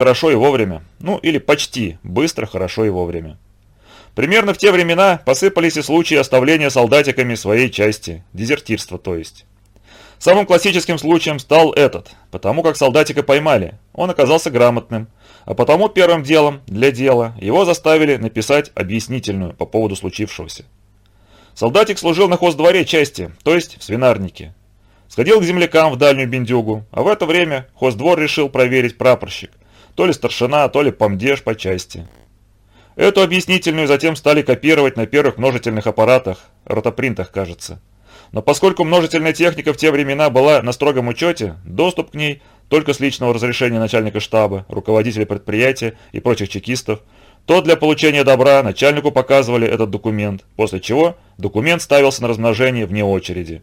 хорошо и вовремя. Ну, или почти быстро, хорошо и вовремя. Примерно в те времена посыпались и случаи оставления солдатиками своей части, дезертирства то есть. Самым классическим случаем стал этот, потому как солдатика поймали, он оказался грамотным, а потому первым делом для дела его заставили написать объяснительную по поводу случившегося. Солдатик служил на хоздворе части, то есть в свинарнике. Сходил к землякам в дальнюю бендюгу, а в это время хоздвор решил проверить прапорщик, то ли старшина, то ли помдеж по части. Эту объяснительную затем стали копировать на первых множительных аппаратах, ротопринтах, кажется. Но поскольку множительная техника в те времена была на строгом учете, доступ к ней только с личного разрешения начальника штаба, руководителя предприятия и прочих чекистов, то для получения добра начальнику показывали этот документ, после чего документ ставился на размножение вне очереди.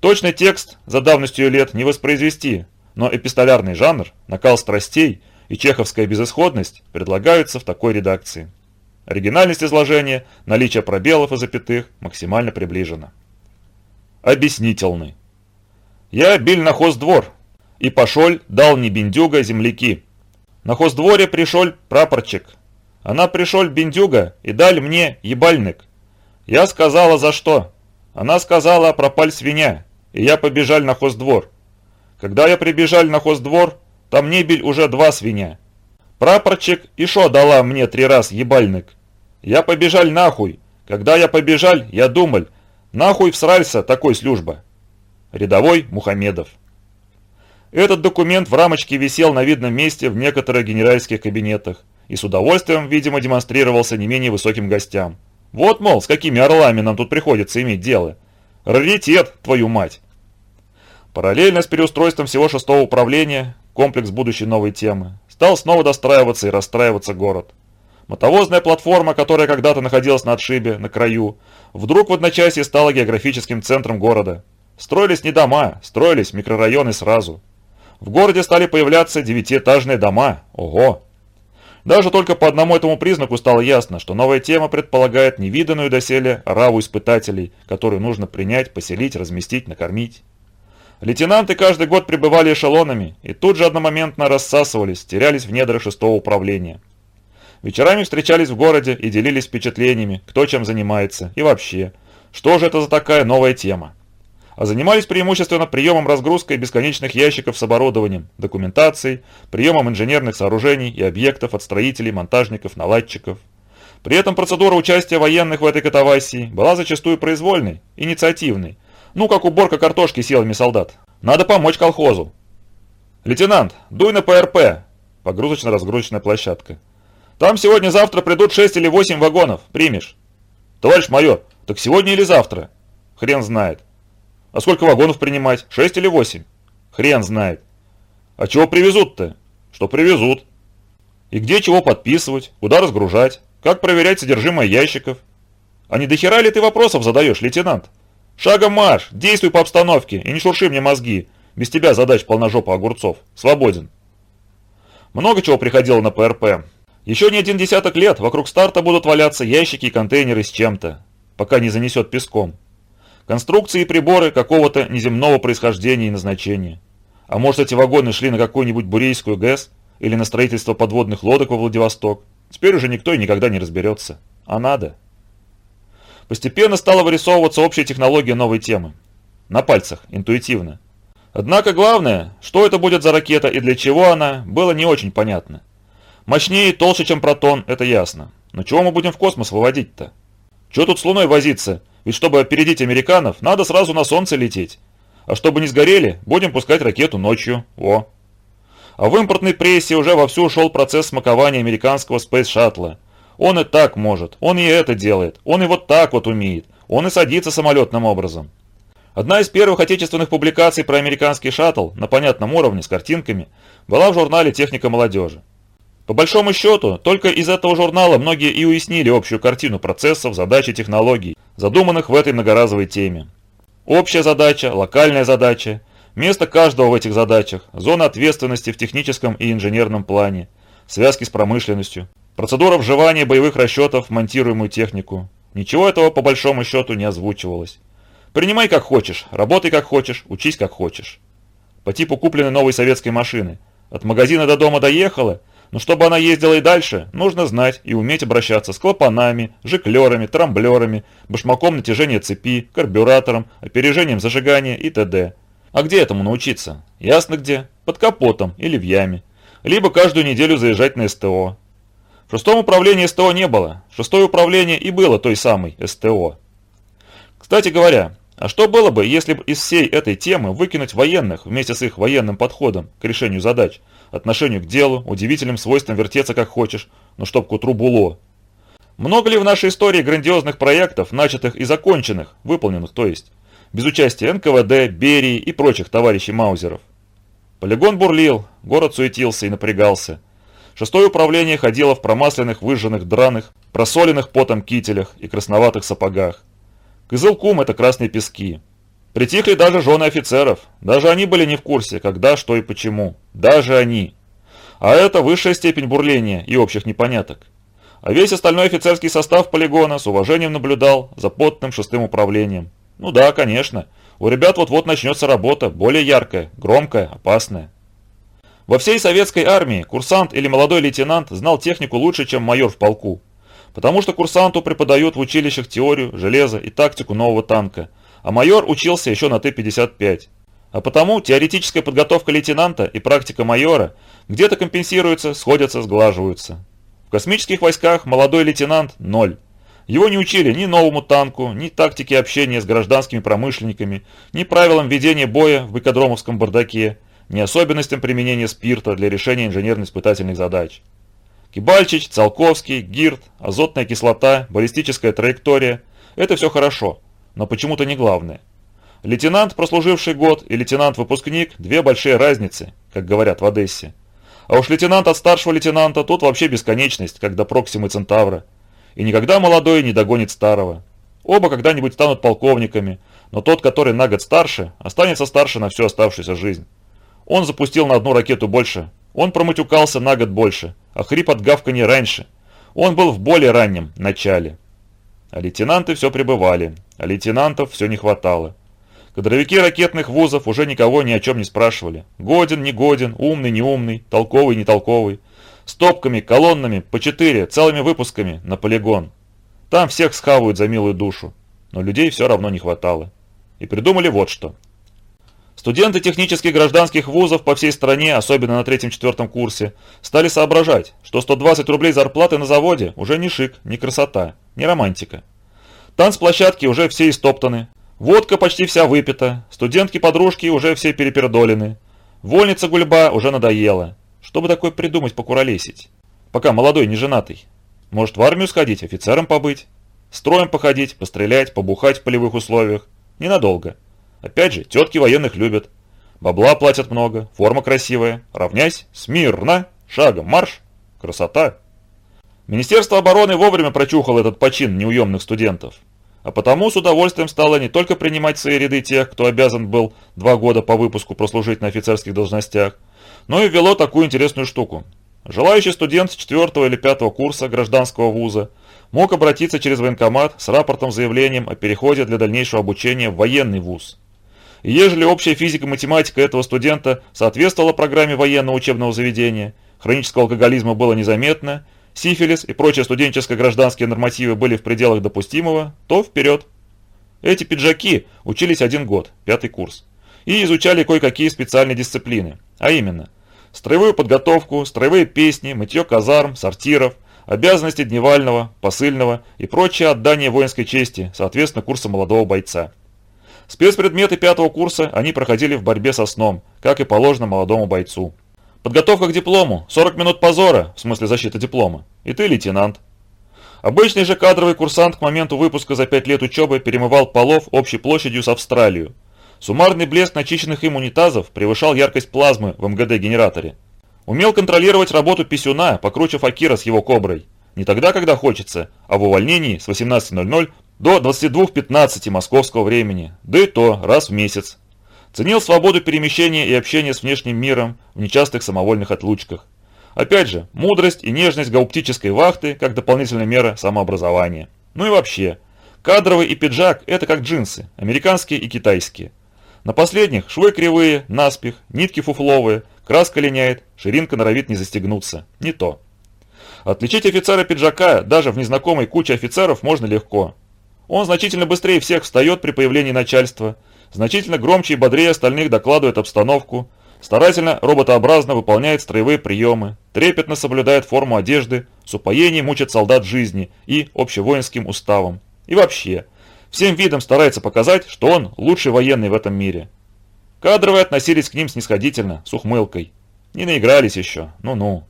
Точный текст за давностью лет не воспроизвести, но эпистолярный жанр, накал страстей – и чеховская безысходность предлагаются в такой редакции. Оригинальность изложения, наличие пробелов и запятых максимально приближено. Объяснительный. Я биль на хоздвор, и пошоль дал не бендюга земляки. На хоздворе пришел прапорчик. Она пришел бендюга и дали мне ебальник. Я сказала за что. Она сказала пропаль свинья, и я побежал на хоздвор. Когда я прибежал на хоздвор, там небель уже два свиня. Прапорчик и шо дала мне три раз ебальник. Я побежал нахуй. Когда я побежал, я думал, нахуй всрался такой служба. Рядовой Мухамедов. Этот документ в рамочке висел на видном месте в некоторых генеральских кабинетах и с удовольствием, видимо, демонстрировался не менее высоким гостям. Вот, мол, с какими орлами нам тут приходится иметь дело. Раритет, твою мать. Параллельно с переустройством всего шестого управления, комплекс будущей новой темы, стал снова достраиваться и расстраиваться город. Мотовозная платформа, которая когда-то находилась на отшибе, на краю, вдруг в одночасье стала географическим центром города. Строились не дома, строились микрорайоны сразу. В городе стали появляться девятиэтажные дома. Ого! Даже только по одному этому признаку стало ясно, что новая тема предполагает невиданную доселе раву испытателей, которую нужно принять, поселить, разместить, накормить. Лейтенанты каждый год прибывали эшелонами и тут же одномоментно рассасывались, терялись в недрах шестого управления. Вечерами встречались в городе и делились впечатлениями, кто чем занимается и вообще, что же это за такая новая тема. А занимались преимущественно приемом разгрузкой бесконечных ящиков с оборудованием, документацией, приемом инженерных сооружений и объектов от строителей, монтажников, наладчиков. При этом процедура участия военных в этой катавасии была зачастую произвольной, инициативной, ну, как уборка картошки силами солдат. Надо помочь колхозу. Лейтенант, дуй на ПРП. Погрузочно-разгрузочная площадка. Там сегодня-завтра придут 6 или 8 вагонов. Примешь? Товарищ майор, так сегодня или завтра? Хрен знает. А сколько вагонов принимать? 6 или 8? Хрен знает. А чего привезут-то? Что привезут? И где чего подписывать? Куда разгружать? Как проверять содержимое ящиков? А не дохера ли ты вопросов задаешь, лейтенант? «Шагом марш! Действуй по обстановке и не шурши мне мозги! Без тебя задач полножопа огурцов! Свободен!» Много чего приходило на ПРП. Еще не один десяток лет вокруг старта будут валяться ящики и контейнеры с чем-то, пока не занесет песком. Конструкции и приборы какого-то неземного происхождения и назначения. А может эти вагоны шли на какую-нибудь Бурейскую ГЭС или на строительство подводных лодок во Владивосток? Теперь уже никто и никогда не разберется. А надо. Постепенно стала вырисовываться общая технология новой темы. На пальцах, интуитивно. Однако главное, что это будет за ракета и для чего она, было не очень понятно. Мощнее и толще, чем протон, это ясно. Но чего мы будем в космос выводить-то? Чего тут с Луной возиться? Ведь чтобы опередить американцев, надо сразу на Солнце лететь. А чтобы не сгорели, будем пускать ракету ночью. О. А в импортной прессе уже вовсю ушел процесс смакования американского Space Shuttle. Он и так может, он и это делает, он и вот так вот умеет, он и садится самолетным образом. Одна из первых отечественных публикаций про американский шаттл на понятном уровне с картинками была в журнале «Техника молодежи». По большому счету, только из этого журнала многие и уяснили общую картину процессов, задач и технологий, задуманных в этой многоразовой теме. Общая задача, локальная задача, место каждого в этих задачах, зона ответственности в техническом и инженерном плане, связки с промышленностью, Процедура вживания боевых расчетов в монтируемую технику. Ничего этого по большому счету не озвучивалось. Принимай как хочешь, работай как хочешь, учись как хочешь. По типу купленной новой советской машины. От магазина до дома доехала, но чтобы она ездила и дальше, нужно знать и уметь обращаться с клапанами, жиклерами, трамблерами, башмаком натяжения цепи, карбюратором, опережением зажигания и т.д. А где этому научиться? Ясно где. Под капотом или в яме. Либо каждую неделю заезжать на СТО. В шестом управлении СТО не было. Шестое управление и было той самой СТО. Кстати говоря, а что было бы, если бы из всей этой темы выкинуть военных вместе с их военным подходом к решению задач, отношению к делу, удивительным свойством вертеться как хочешь, но чтоб к утру було? Много ли в нашей истории грандиозных проектов, начатых и законченных, выполненных то есть, без участия НКВД, Берии и прочих товарищей Маузеров? Полигон бурлил, город суетился и напрягался. Шестое управление ходило в промасленных, выжженных, драных, просоленных потом кителях и красноватых сапогах. Кызылкум – это красные пески. Притихли даже жены офицеров. Даже они были не в курсе, когда, что и почему. Даже они. А это высшая степень бурления и общих непоняток. А весь остальной офицерский состав полигона с уважением наблюдал за потным шестым управлением. Ну да, конечно. У ребят вот-вот начнется работа, более яркая, громкая, опасная. Во всей советской армии курсант или молодой лейтенант знал технику лучше, чем майор в полку. Потому что курсанту преподают в училищах теорию, железо и тактику нового танка, а майор учился еще на Т-55. А потому теоретическая подготовка лейтенанта и практика майора где-то компенсируются, сходятся, сглаживаются. В космических войсках молодой лейтенант – ноль. Его не учили ни новому танку, ни тактике общения с гражданскими промышленниками, ни правилам ведения боя в быкодромовском бардаке, ни особенностям применения спирта для решения инженерно-испытательных задач. Кибальчич, Циолковский, Гирт, азотная кислота, баллистическая траектория – это все хорошо, но почему-то не главное. Лейтенант, прослуживший год, и лейтенант-выпускник – две большие разницы, как говорят в Одессе. А уж лейтенант от старшего лейтенанта тут вообще бесконечность, как до Проксимы Центавра. И никогда молодой не догонит старого. Оба когда-нибудь станут полковниками, но тот, который на год старше, останется старше на всю оставшуюся жизнь. Он запустил на одну ракету больше. Он проматюкался на год больше, а хрип от гавканья раньше. Он был в более раннем начале. А лейтенанты все пребывали, а лейтенантов все не хватало. Кадровики ракетных вузов уже никого ни о чем не спрашивали. Годен, не годен, умный, не умный, толковый, не толковый. Стопками, колоннами, по четыре, целыми выпусками на полигон. Там всех схавают за милую душу. Но людей все равно не хватало. И придумали вот что. Студенты технических гражданских вузов по всей стране, особенно на третьем-четвертом курсе, стали соображать, что 120 рублей зарплаты на заводе уже не шик, не красота, не романтика. Танцплощадки уже все истоптаны, водка почти вся выпита, студентки-подружки уже все перепердолены, вольница гульба уже надоела. Что бы такое придумать покуролесить? Пока молодой, не женатый. Может в армию сходить, офицером побыть? Строем походить, пострелять, побухать в полевых условиях. Ненадолго. Опять же, тетки военных любят. Бабла платят много, форма красивая. Равняйсь, смирно, шагом марш. Красота. Министерство обороны вовремя прочухало этот почин неуемных студентов. А потому с удовольствием стало не только принимать свои ряды тех, кто обязан был два года по выпуску прослужить на офицерских должностях, но и ввело такую интересную штуку. Желающий студент с 4 или 5 курса гражданского вуза мог обратиться через военкомат с рапортом-заявлением о переходе для дальнейшего обучения в военный вуз. И ежели общая физика-математика этого студента соответствовала программе военного учебного заведения, хронического алкоголизма было незаметно, сифилис и прочие студенческо-гражданские нормативы были в пределах допустимого, то вперед. Эти пиджаки учились один год, пятый курс, и изучали кое-какие специальные дисциплины, а именно строевую подготовку, строевые песни, мытье казарм, сортиров, обязанности дневального, посыльного и прочее отдание воинской чести, соответственно курса молодого бойца. Спецпредметы пятого курса они проходили в борьбе со сном, как и положено молодому бойцу. Подготовка к диплому, 40 минут позора, в смысле защиты диплома, и ты лейтенант. Обычный же кадровый курсант к моменту выпуска за 5 лет учебы перемывал полов общей площадью с Австралию. Суммарный блеск начищенных им унитазов превышал яркость плазмы в МГД-генераторе. Умел контролировать работу писюна, покруче факира с его коброй. Не тогда, когда хочется, а в увольнении с 18.00 до 22.15 московского времени, да и то раз в месяц. Ценил свободу перемещения и общения с внешним миром в нечастых самовольных отлучках. Опять же, мудрость и нежность гауптической вахты как дополнительная мера самообразования. Ну и вообще, кадровый и пиджак – это как джинсы, американские и китайские. На последних швы кривые, наспех, нитки фуфловые, краска линяет, ширинка норовит не застегнуться. Не то. Отличить офицера пиджака даже в незнакомой куче офицеров можно легко. Он значительно быстрее всех встает при появлении начальства, значительно громче и бодрее остальных докладывает обстановку, старательно роботообразно выполняет строевые приемы, трепетно соблюдает форму одежды, с упоением учит солдат жизни и общевоинским уставам. И вообще, всем видом старается показать, что он лучший военный в этом мире. Кадровые относились к ним снисходительно, с ухмылкой. Не наигрались еще, ну-ну.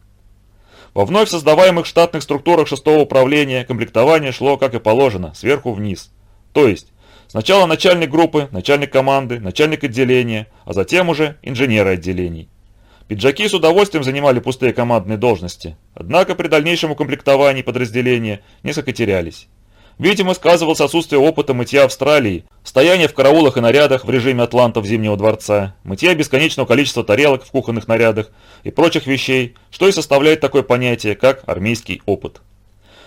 Во вновь создаваемых штатных структурах шестого управления комплектование шло, как и положено, сверху вниз. То есть, сначала начальник группы, начальник команды, начальник отделения, а затем уже инженеры отделений. Пиджаки с удовольствием занимали пустые командные должности, однако при дальнейшем укомплектовании подразделения несколько терялись. Видимо, сказывался отсутствие опыта мытья Австралии, стояние в караулах и нарядах в режиме атлантов Зимнего дворца, мытья бесконечного количества тарелок в кухонных нарядах и прочих вещей, что и составляет такое понятие, как армейский опыт.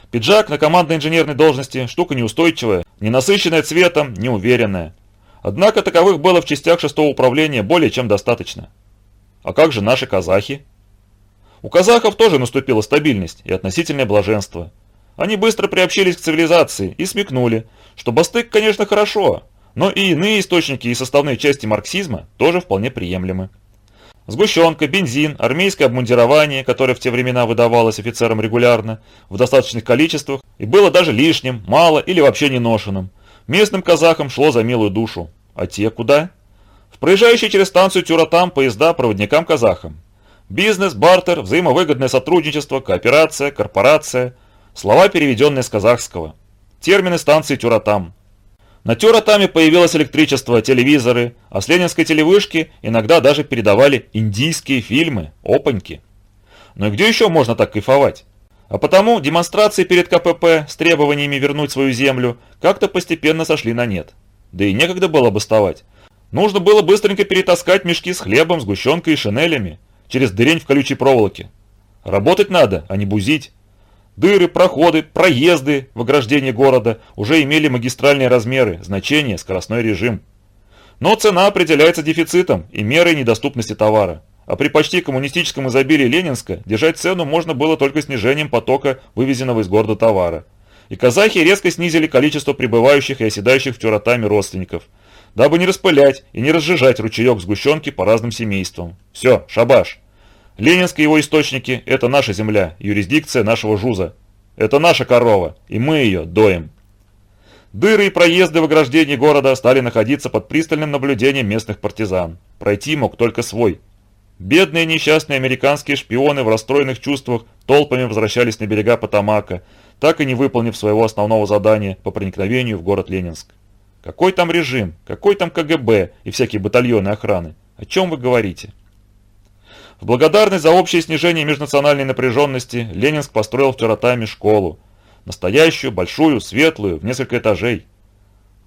Пиджак на командной инженерной должности – штука неустойчивая, ненасыщенная цветом, неуверенная. Однако таковых было в частях шестого управления более чем достаточно. А как же наши казахи? У казахов тоже наступила стабильность и относительное блаженство – они быстро приобщились к цивилизации и смекнули, что бастык, конечно, хорошо, но и иные источники и составные части марксизма тоже вполне приемлемы. Сгущенка, бензин, армейское обмундирование, которое в те времена выдавалось офицерам регулярно, в достаточных количествах, и было даже лишним, мало или вообще не ношенным. Местным казахам шло за милую душу. А те куда? В проезжающие через станцию Тюратам поезда проводникам-казахам. Бизнес, бартер, взаимовыгодное сотрудничество, кооперация, корпорация – Слова, переведенные с казахского. Термины станции Тюратам. На Тюратаме появилось электричество, телевизоры, а с ленинской телевышки иногда даже передавали индийские фильмы, опаньки. Но и где еще можно так кайфовать? А потому демонстрации перед КПП с требованиями вернуть свою землю как-то постепенно сошли на нет. Да и некогда было бастовать. Нужно было быстренько перетаскать мешки с хлебом, сгущенкой и шинелями через дырень в колючей проволоке. Работать надо, а не бузить. Дыры, проходы, проезды в ограждении города уже имели магистральные размеры, значение, скоростной режим. Но цена определяется дефицитом и мерой недоступности товара. А при почти коммунистическом изобилии Ленинска держать цену можно было только снижением потока вывезенного из города товара. И казахи резко снизили количество прибывающих и оседающих в Тюратаме родственников, дабы не распылять и не разжижать ручеек сгущенки по разным семействам. Все, шабаш. Ленинские его источники – это наша земля, юрисдикция нашего жуза. Это наша корова, и мы ее доим. Дыры и проезды в ограждении города стали находиться под пристальным наблюдением местных партизан. Пройти мог только свой. Бедные несчастные американские шпионы в расстроенных чувствах толпами возвращались на берега Потамака, так и не выполнив своего основного задания по проникновению в город Ленинск. Какой там режим, какой там КГБ и всякие батальоны охраны? О чем вы говорите? В благодарность за общее снижение межнациональной напряженности Ленинск построил в Тюратаме школу. Настоящую, большую, светлую, в несколько этажей.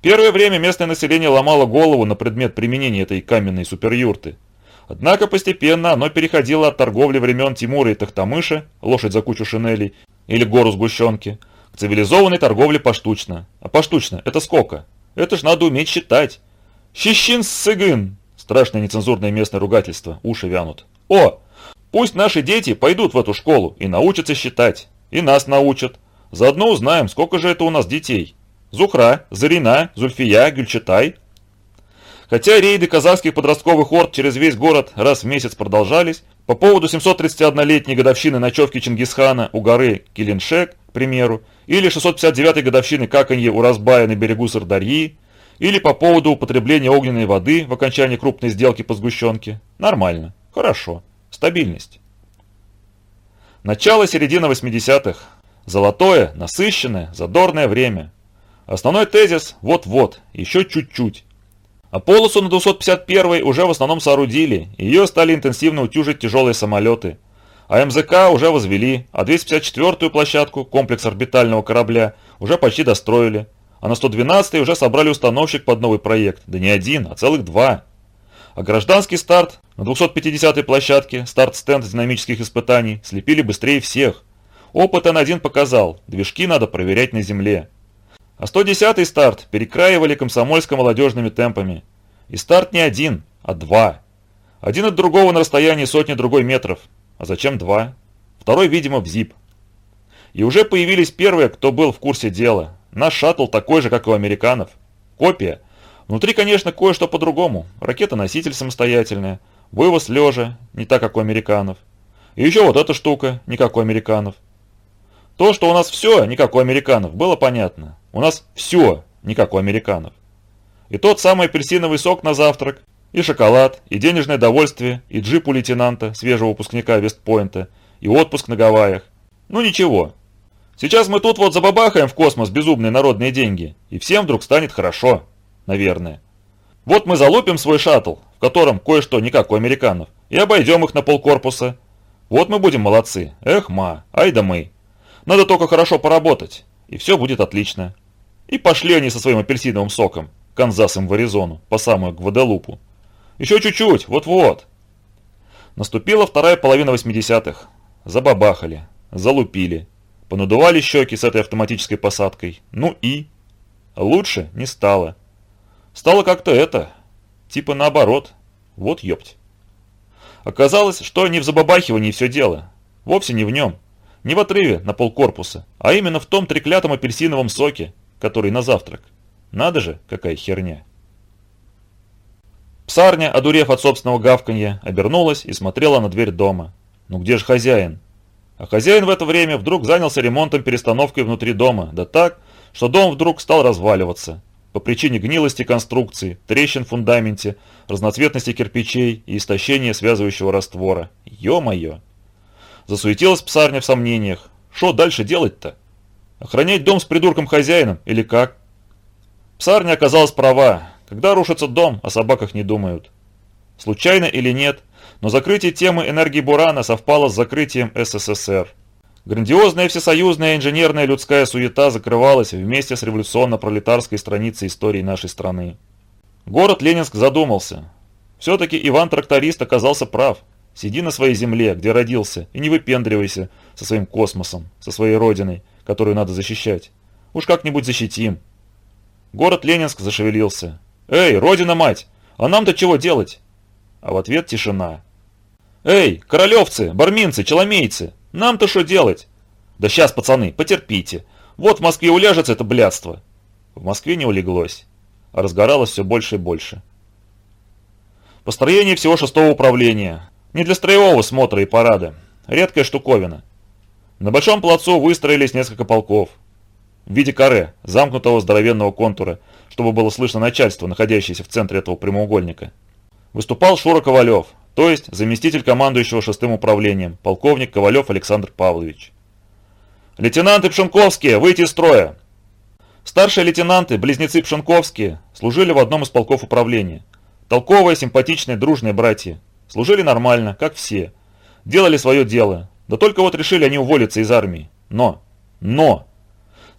Первое время местное население ломало голову на предмет применения этой каменной суперюрты. Однако постепенно оно переходило от торговли времен Тимура и Тахтамыша, лошадь за кучу шинелей, или гору сгущенки, к цивилизованной торговле поштучно. А поштучно – это сколько? Это ж надо уметь считать. Щищин сыгын! Страшное нецензурное местное ругательство, уши вянут. О, пусть наши дети пойдут в эту школу и научатся считать. И нас научат. Заодно узнаем, сколько же это у нас детей. Зухра, Зарина, Зульфия, Гюльчатай. Хотя рейды казахских подростковых орд через весь город раз в месяц продолжались, по поводу 731-летней годовщины ночевки Чингисхана у горы Килиншек, к примеру, или 659-й годовщины каканье у Разбая на берегу Сардарьи, или по поводу употребления огненной воды в окончании крупной сделки по сгущенке, нормально. Хорошо. Стабильность. Начало-середина 80-х. Золотое, насыщенное, задорное время. Основной тезис – вот-вот, еще чуть-чуть. А полосу на 251 уже в основном соорудили, ее стали интенсивно утюжить тяжелые самолеты. А МЗК уже возвели, а 254-ю площадку, комплекс орбитального корабля, уже почти достроили. А на 112-й уже собрали установщик под новый проект, да не один, а целых два. А гражданский старт на 250-й площадке, старт-стенд динамических испытаний, слепили быстрее всех. Опыт Н1 показал, движки надо проверять на земле. А 110-й старт перекраивали комсомольско-молодежными темпами. И старт не один, а два. Один от другого на расстоянии сотни другой метров. А зачем два? Второй, видимо, в ЗИП. И уже появились первые, кто был в курсе дела. Наш шаттл такой же, как у американцев. Копия. Внутри, конечно, кое-что по-другому. Ракета-носитель самостоятельная. Вывоз лежа, не так, как у американцев. И еще вот эта штука, не как у американцев. То, что у нас все, не как у американцев, было понятно. У нас все, не как у американцев. И тот самый апельсиновый сок на завтрак, и шоколад, и денежное довольствие, и джип у лейтенанта, свежего выпускника Вестпойнта, и отпуск на Гавайях. Ну ничего. Сейчас мы тут вот забабахаем в космос безумные народные деньги, и всем вдруг станет хорошо. Наверное. Вот мы залупим свой шаттл, в котором кое-что не как у американцев, и обойдем их на полкорпуса. Вот мы будем молодцы. Эх, ма, ай да мы. Надо только хорошо поработать, и все будет отлично. И пошли они со своим апельсиновым соком, Канзасом в Аризону, по самую Гваделупу. Еще чуть-чуть, вот-вот. Наступила вторая половина 80-х. Забабахали, залупили, понадували щеки с этой автоматической посадкой. Ну и? Лучше не стало. Стало как-то это, типа наоборот. Вот ёпть. Оказалось, что не в забабахивании все дело. Вовсе не в нем. Не в отрыве на полкорпуса, а именно в том треклятом апельсиновом соке, который на завтрак. Надо же, какая херня. Псарня, одурев от собственного гавканья, обернулась и смотрела на дверь дома. Ну где же хозяин? А хозяин в это время вдруг занялся ремонтом перестановкой внутри дома, да так, что дом вдруг стал разваливаться. По причине гнилости конструкции, трещин в фундаменте, разноцветности кирпичей и истощения связывающего раствора. Ё-моё! Засуетилась псарня в сомнениях. Что дальше делать-то? Охранять дом с придурком-хозяином или как? Псарня оказалась права. Когда рушится дом, о собаках не думают. Случайно или нет, но закрытие темы энергии Бурана совпало с закрытием СССР. Грандиозная всесоюзная инженерная людская суета закрывалась вместе с революционно-пролетарской страницей истории нашей страны. Город Ленинск задумался. Все-таки Иван-тракторист оказался прав. Сиди на своей земле, где родился, и не выпендривайся со своим космосом, со своей родиной, которую надо защищать. Уж как-нибудь защитим. Город Ленинск зашевелился. «Эй, родина-мать, а нам-то чего делать?» А в ответ тишина. «Эй, королевцы, барминцы, челомейцы, нам-то что делать?» «Да сейчас, пацаны, потерпите. Вот в Москве уляжется это блядство». В Москве не улеглось, а разгоралось все больше и больше. Построение всего шестого управления. Не для строевого смотра и парада. Редкая штуковина. На большом плацу выстроились несколько полков. В виде каре, замкнутого здоровенного контура – чтобы было слышно начальство, находящееся в центре этого прямоугольника. Выступал Шура Ковалев, то есть заместитель командующего шестым управлением, полковник Ковалев Александр Павлович. «Лейтенанты Пшенковские, выйти из строя!» Старшие лейтенанты, близнецы Пшенковские, служили в одном из полков управления. Толковые, симпатичные, дружные братья. Служили нормально, как все. Делали свое дело. Да только вот решили они уволиться из армии. Но, но,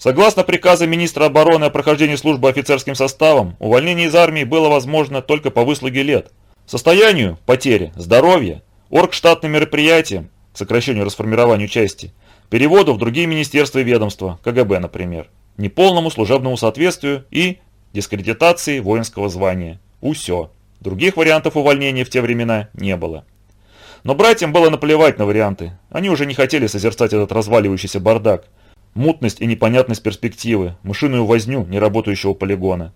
Согласно приказу министра обороны о прохождении службы офицерским составом, увольнение из армии было возможно только по выслуге лет. Состоянию, потери, здоровья, оргштатным мероприятиям, сокращению расформированию части, переводу в другие министерства и ведомства, КГБ, например, неполному служебному соответствию и дискредитации воинского звания. Усё. Других вариантов увольнения в те времена не было. Но братьям было наплевать на варианты. Они уже не хотели созерцать этот разваливающийся бардак – Мутность и непонятность перспективы, мышиную возню неработающего полигона.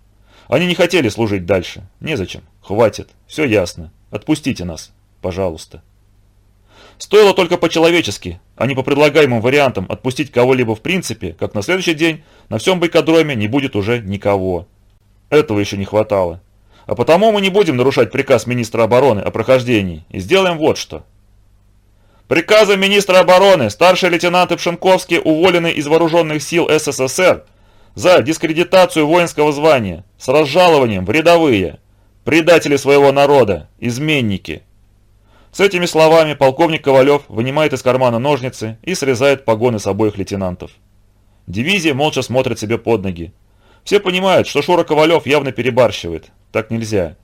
Они не хотели служить дальше. Незачем. Хватит. Все ясно. Отпустите нас. Пожалуйста. Стоило только по-человечески, а не по предлагаемым вариантам отпустить кого-либо в принципе, как на следующий день на всем бойкодроме не будет уже никого. Этого еще не хватало. А потому мы не будем нарушать приказ министра обороны о прохождении и сделаем вот что. Приказом министра обороны старшие лейтенанты Пшенковские уволены из вооруженных сил СССР за дискредитацию воинского звания с разжалованием в рядовые, предатели своего народа, изменники. С этими словами полковник Ковалев вынимает из кармана ножницы и срезает погоны с обоих лейтенантов. Дивизия молча смотрит себе под ноги. Все понимают, что Шура Ковалев явно перебарщивает. Так нельзя.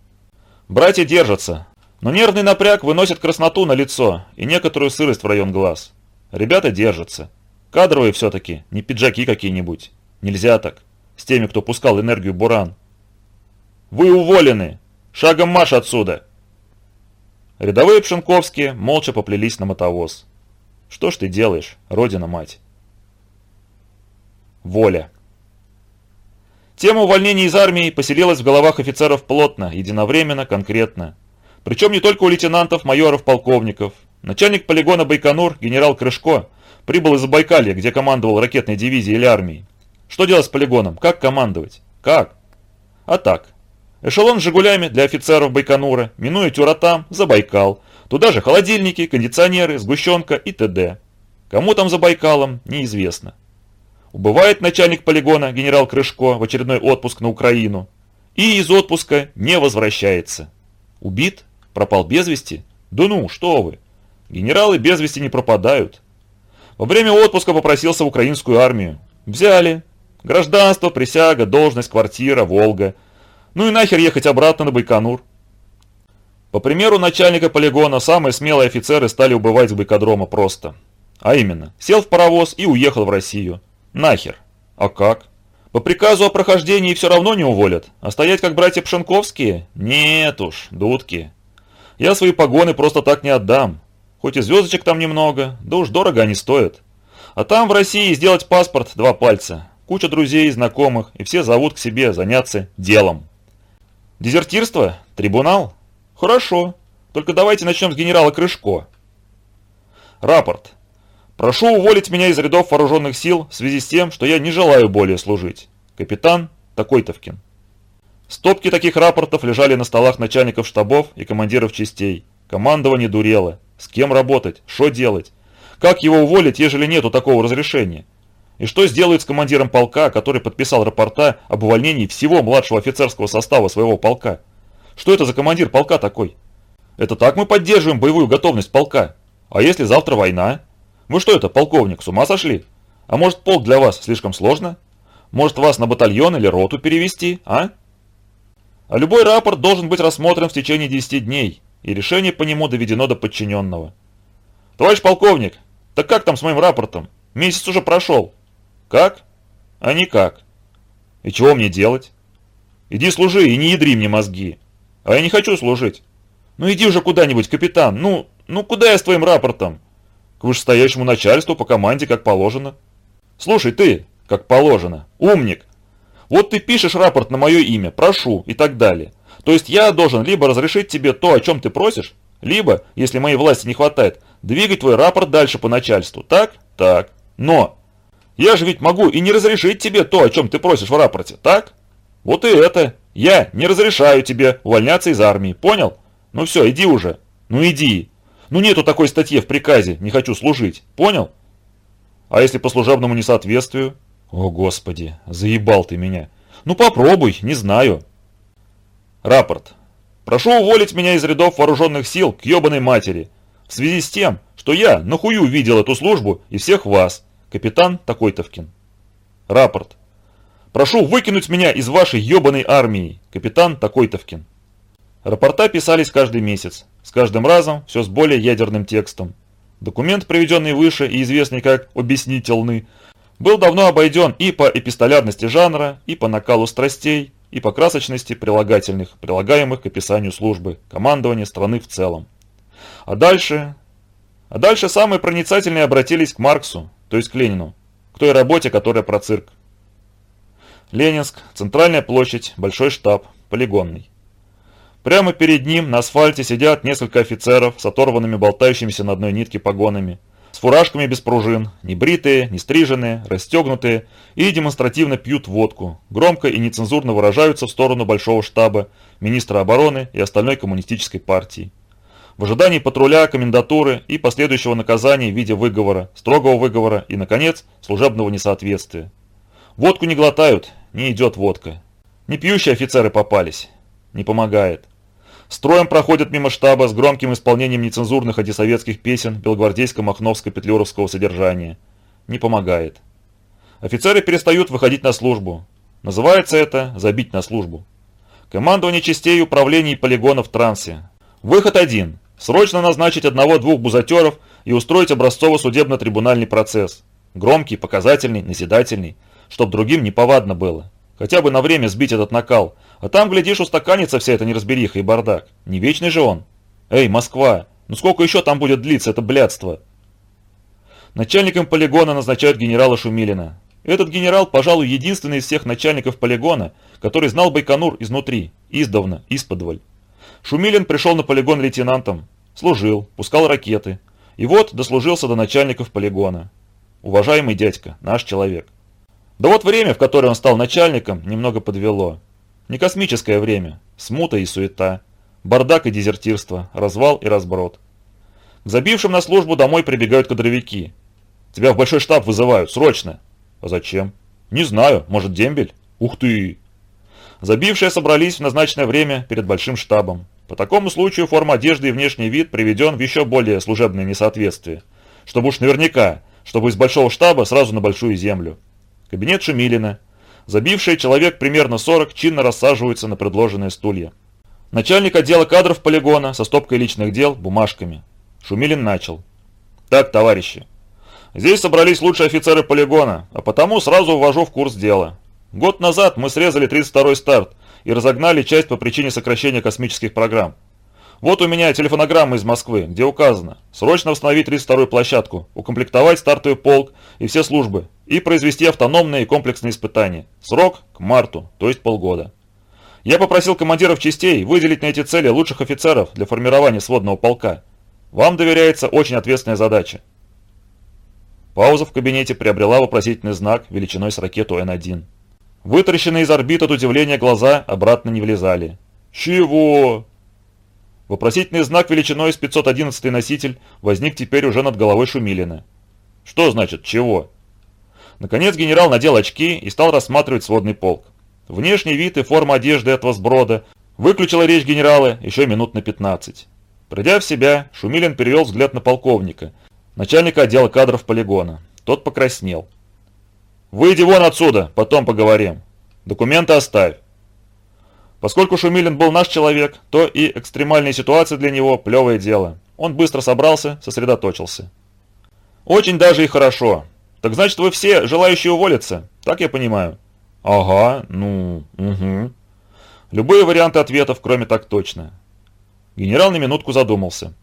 Братья держатся, но нервный напряг выносит красноту на лицо и некоторую сырость в район глаз. Ребята держатся. Кадровые все-таки, не пиджаки какие-нибудь. Нельзя так. С теми, кто пускал энергию буран. «Вы уволены! Шагом марш отсюда!» Рядовые пшенковские молча поплелись на мотовоз. Что ж ты делаешь, родина-мать? Воля. Тема увольнения из армии поселилась в головах офицеров плотно, единовременно, конкретно. Причем не только у лейтенантов, майоров, полковников. Начальник полигона Байконур, генерал Крышко, прибыл из Забайкалья, где командовал ракетной дивизией или армией. Что делать с полигоном? Как командовать? Как? А так. Эшелон с «Жигулями» для офицеров Байконура, минуя Тюратам, Забайкал. Туда же холодильники, кондиционеры, сгущенка и т.д. Кому там за Байкалом, неизвестно. Убывает начальник полигона генерал Крышко в очередной отпуск на Украину. И из отпуска не возвращается. Убит? Пропал без вести? Да ну, что вы. Генералы без вести не пропадают. Во время отпуска попросился в украинскую армию. Взяли. Гражданство, присяга, должность, квартира, Волга. Ну и нахер ехать обратно на Байконур. По примеру начальника полигона, самые смелые офицеры стали убывать с Байкодрома просто. А именно, сел в паровоз и уехал в Россию. Нахер. А как? По приказу о прохождении все равно не уволят, а стоять как братья Пшенковские? Нет уж, дудки. Я свои погоны просто так не отдам. Хоть и звездочек там немного, да уж дорого они стоят. А там в России сделать паспорт два пальца. Куча друзей и знакомых, и все зовут к себе заняться делом. Дезертирство? Трибунал? Хорошо. Только давайте начнем с генерала Крышко. Рапорт. Прошу уволить меня из рядов вооруженных сил в связи с тем, что я не желаю более служить. Капитан Такой-Товкин. Стопки таких рапортов лежали на столах начальников штабов и командиров частей. Командование дурело. С кем работать? Что делать? Как его уволить, ежели нету такого разрешения? И что сделают с командиром полка, который подписал рапорта об увольнении всего младшего офицерского состава своего полка? Что это за командир полка такой? Это так мы поддерживаем боевую готовность полка. А если завтра война? Вы что это, полковник, с ума сошли? А может полк для вас слишком сложно? Может вас на батальон или роту перевести, а? А любой рапорт должен быть рассмотрен в течение 10 дней, и решение по нему доведено до подчиненного. Товарищ полковник, так как там с моим рапортом? Месяц уже прошел. Как? А никак. И чего мне делать? Иди служи и не ядри мне мозги. А я не хочу служить. Ну иди уже куда-нибудь, капитан. Ну, ну куда я с твоим рапортом? к вышестоящему начальству по команде, как положено. Слушай, ты, как положено, умник. Вот ты пишешь рапорт на мое имя, прошу и так далее. То есть я должен либо разрешить тебе то, о чем ты просишь, либо, если моей власти не хватает, двигать твой рапорт дальше по начальству. Так? Так. Но я же ведь могу и не разрешить тебе то, о чем ты просишь в рапорте, так? Вот и это. Я не разрешаю тебе увольняться из армии, понял? Ну все, иди уже. Ну иди. Ну нету такой статьи в приказе «не хочу служить», понял? А если по служебному несоответствию? О, Господи, заебал ты меня. Ну попробуй, не знаю. Рапорт. Прошу уволить меня из рядов вооруженных сил к ебаной матери. В связи с тем, что я нахую видел эту службу и всех вас. Капитан Такой-Товкин. Рапорт. Прошу выкинуть меня из вашей ебаной армии. Капитан Такой-Товкин. Рапорта писались каждый месяц, с каждым разом все с более ядерным текстом. Документ, приведенный выше и известный как «объяснительный», был давно обойден и по эпистолярности жанра, и по накалу страстей, и по красочности прилагательных, прилагаемых к описанию службы, командования страны в целом. А дальше... А дальше самые проницательные обратились к Марксу, то есть к Ленину, к той работе, которая про цирк. Ленинск, центральная площадь, большой штаб, полигонный. Прямо перед ним на асфальте сидят несколько офицеров с оторванными болтающимися на одной нитке погонами, с фуражками без пружин, небритые, не стриженные, расстегнутые и демонстративно пьют водку, громко и нецензурно выражаются в сторону большого штаба, министра обороны и остальной коммунистической партии. В ожидании патруля, комендатуры и последующего наказания в виде выговора, строгого выговора и, наконец, служебного несоответствия. Водку не глотают, не идет водка. Не пьющие офицеры попались. Не помогает. Строем проходят мимо штаба с громким исполнением нецензурных антисоветских песен белогвардейско-махновско-петлюровского содержания. Не помогает. Офицеры перестают выходить на службу. Называется это «забить на службу». Командование частей управлений полигонов в трансе. Выход один. Срочно назначить одного-двух бузатеров и устроить образцово-судебно-трибунальный процесс. Громкий, показательный, назидательный, чтоб другим неповадно было. Хотя бы на время сбить этот накал, а там, глядишь, устаканится вся эта неразбериха и бардак. Не вечный же он. Эй, Москва, ну сколько еще там будет длиться это блядство? Начальником полигона назначают генерала Шумилина. Этот генерал, пожалуй, единственный из всех начальников полигона, который знал Байконур изнутри, издавна, исподволь. Шумилин пришел на полигон лейтенантом, служил, пускал ракеты. И вот дослужился до начальников полигона. Уважаемый дядька, наш человек. Да вот время, в которое он стал начальником, немного подвело. Не космическое время, смута и суета, бардак и дезертирство, развал и разброд. К забившим на службу домой прибегают кадровики. Тебя в большой штаб вызывают, срочно. А зачем? Не знаю, может дембель? Ух ты! Забившие собрались в назначенное время перед большим штабом. По такому случаю форма одежды и внешний вид приведен в еще более служебное несоответствие. Чтобы уж наверняка, чтобы из большого штаба сразу на большую землю. Кабинет Шумилина. Забившие человек примерно 40 чинно рассаживаются на предложенные стулья. Начальник отдела кадров полигона со стопкой личных дел, бумажками. Шумилин начал. Так, товарищи, здесь собрались лучшие офицеры полигона, а потому сразу ввожу в курс дела. Год назад мы срезали 32-й старт и разогнали часть по причине сокращения космических программ. Вот у меня телефонограмма из Москвы, где указано срочно восстановить 32-ю площадку, укомплектовать стартовый полк и все службы и произвести автономные и комплексные испытания. Срок к марту, то есть полгода. Я попросил командиров частей выделить на эти цели лучших офицеров для формирования сводного полка. Вам доверяется очень ответственная задача. Пауза в кабинете приобрела вопросительный знак величиной с ракету Н-1. Вытаращенные из орбит от удивления глаза обратно не влезали. «Чего?» Вопросительный знак величиной с 511 носитель возник теперь уже над головой Шумилина. Что значит «чего»? Наконец генерал надел очки и стал рассматривать сводный полк. Внешний вид и форма одежды этого сброда выключила речь генерала еще минут на 15. Придя в себя, Шумилин перевел взгляд на полковника, начальника отдела кадров полигона. Тот покраснел. «Выйди вон отсюда, потом поговорим. Документы оставь». Поскольку Шумилин был наш человек, то и экстремальные ситуации для него – плевое дело. Он быстро собрался, сосредоточился. «Очень даже и хорошо. Так значит, вы все желающие уволиться, так я понимаю?» «Ага, ну, угу». Любые варианты ответов, кроме так точно. Генерал на минутку задумался.